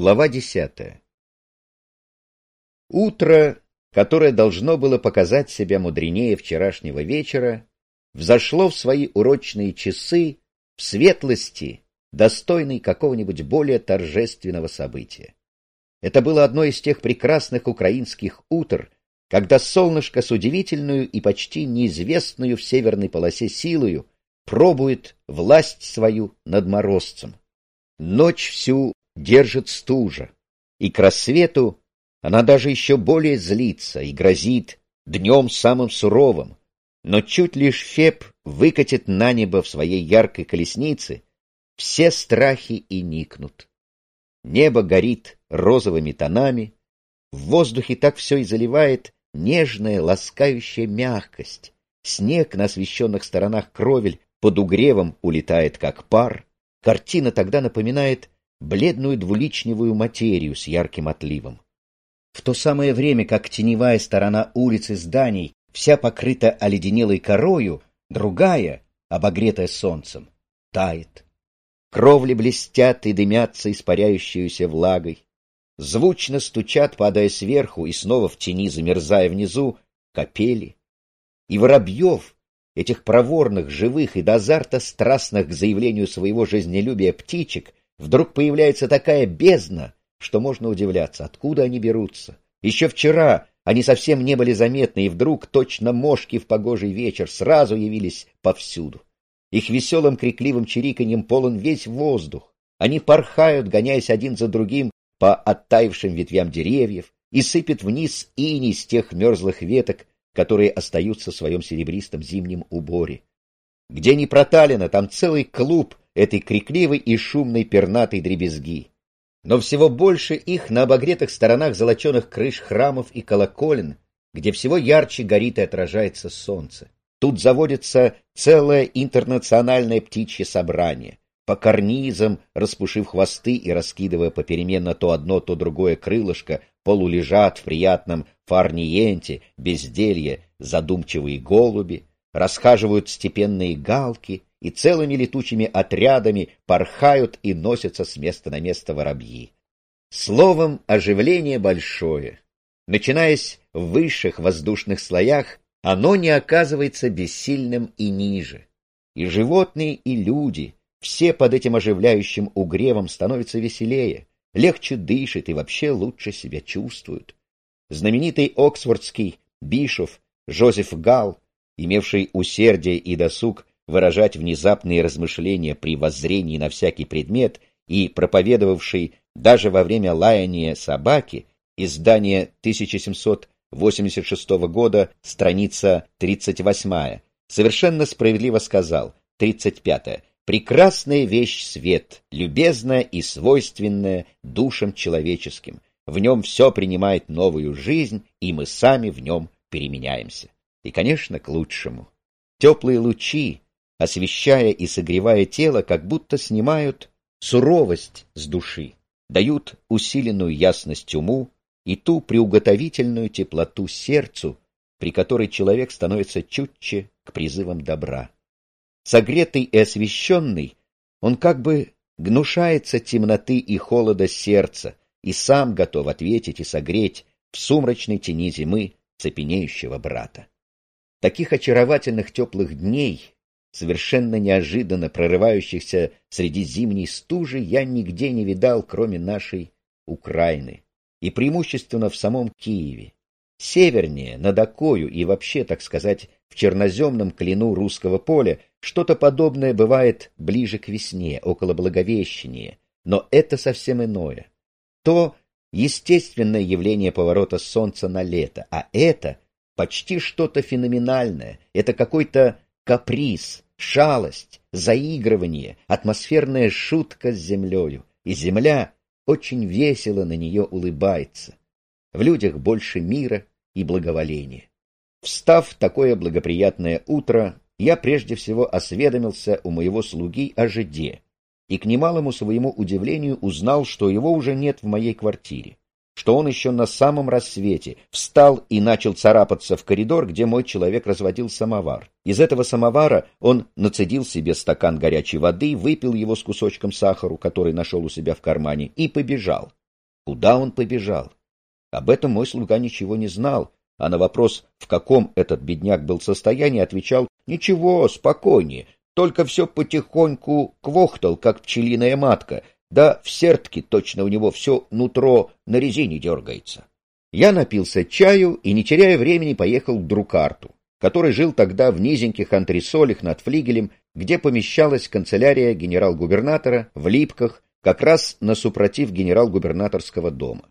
Глава десятая Утро, которое должно было показать себя мудренее вчерашнего вечера, взошло в свои урочные часы в светлости, достойной какого-нибудь более торжественного события. Это было одно из тех прекрасных украинских утр, когда солнышко с удивительную и почти неизвестную в северной полосе силою пробует власть свою над морозцем. Ночь всю держит стужа, и к рассвету она даже еще более злится и грозит днем самым суровым, но чуть лишь Феб выкатит на небо в своей яркой колеснице, все страхи и никнут. Небо горит розовыми тонами, в воздухе так все и заливает нежная, ласкающая мягкость. Снег на освещенных сторонах кровель под угревом улетает, как пар. Картина тогда напоминает бледную двуличневую материю с ярким отливом. В то самое время, как теневая сторона улицы зданий вся покрыта оледенелой корою, другая, обогретая солнцем, тает. Кровли блестят и дымятся испаряющуюся влагой. Звучно стучат, падая сверху и снова в тени, замерзая внизу, капели. И воробьев, этих проворных, живых и до азарта страстных к заявлению своего жизнелюбия птичек, Вдруг появляется такая бездна, что можно удивляться, откуда они берутся. Еще вчера они совсем не были заметны, и вдруг, точно мошки в погожий вечер, сразу явились повсюду. Их веселым крикливым чириканьем полон весь воздух. Они порхают, гоняясь один за другим по оттаившим ветвям деревьев, и сыпет вниз иней с тех мерзлых веток, которые остаются в своем серебристом зимнем уборе. Где не проталено, там целый клуб этой крикливой и шумной пернатой дребезги. Но всего больше их на обогретых сторонах золоченых крыш храмов и колоколен, где всего ярче горит и отражается солнце. Тут заводится целое интернациональное птичье собрание. По карнизам, распушив хвосты и раскидывая попеременно то одно, то другое крылышко, полулежат в приятном фарниенте, безделье, задумчивые голуби, расхаживают степенные галки, и целыми летучими отрядами порхают и носятся с места на место воробьи. Словом, оживление большое. Начинаясь в высших воздушных слоях, оно не оказывается бессильным и ниже. И животные, и люди, все под этим оживляющим угревом становятся веселее, легче дышат и вообще лучше себя чувствуют. Знаменитый оксфордский бишов Жозеф Гал, имевший усердие и досуг выражать внезапные размышления при воззрении на всякий предмет и проповедовавший даже во время лаяния собаки, издание 1786 года, страница 38, совершенно справедливо сказал, 35 «Прекрасная вещь свет, любезная и свойственная душам человеческим. В нем все принимает новую жизнь, и мы сами в нем переменяемся. И, конечно, к лучшему. Теплые лучи, освещая и согревая тело, как будто снимают суровость с души, дают усиленную ясность уму и ту приуготовительную теплоту сердцу, при которой человек становится чутче к призывам добра. Согретый и освещенный, он как бы гнушается темноты и холода сердца и сам готов ответить и согреть в сумрачной тени зимы цепенеющего брата. Таких очаровательных теплых дней совершенно неожиданно прорывающихся среди зимней стужи, я нигде не видал, кроме нашей Украины, и преимущественно в самом Киеве. Севернее, над Окою и вообще, так сказать, в черноземном клину русского поля, что-то подобное бывает ближе к весне, около Благовещения, но это совсем иное. То естественное явление поворота солнца на лето, а это почти что-то феноменальное, это какой-то каприз, шалость, заигрывание, атмосферная шутка с землею, и земля очень весело на нее улыбается. В людях больше мира и благоволения. Встав в такое благоприятное утро, я прежде всего осведомился у моего слуги о жиде, и к немалому своему удивлению узнал, что его уже нет в моей квартире что он еще на самом рассвете встал и начал царапаться в коридор, где мой человек разводил самовар. Из этого самовара он нацедил себе стакан горячей воды, выпил его с кусочком сахару, который нашел у себя в кармане, и побежал. Куда он побежал? Об этом мой слуга ничего не знал, а на вопрос, в каком этот бедняк был состоянии, отвечал «Ничего, спокойнее, только все потихоньку квохтал, как пчелиная матка, да в сертке точно у него все нутро на резине дергается». Я напился чаю и, не теряя времени, поехал к Друкарту, который жил тогда в низеньких антресолях над флигелем, где помещалась канцелярия генерал-губернатора в Липках, как раз на супротив генерал-губернаторского дома.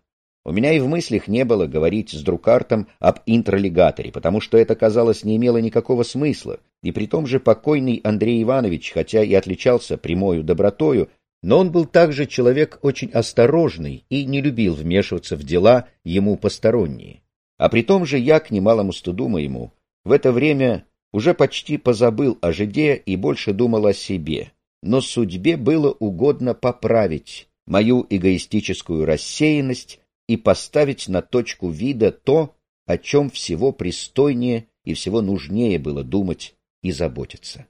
У меня и в мыслях не было говорить с Друкартом об интролегаторе, потому что это, казалось, не имело никакого смысла, и при том же покойный Андрей Иванович, хотя и отличался прямою добротою, но он был также человек очень осторожный и не любил вмешиваться в дела ему посторонние. А при том же я, к немалому стыду моему, в это время уже почти позабыл о жиде и больше думал о себе, но судьбе было угодно поправить мою эгоистическую рассеянность и поставить на точку вида то, о чем всего пристойнее и всего нужнее было думать и заботиться.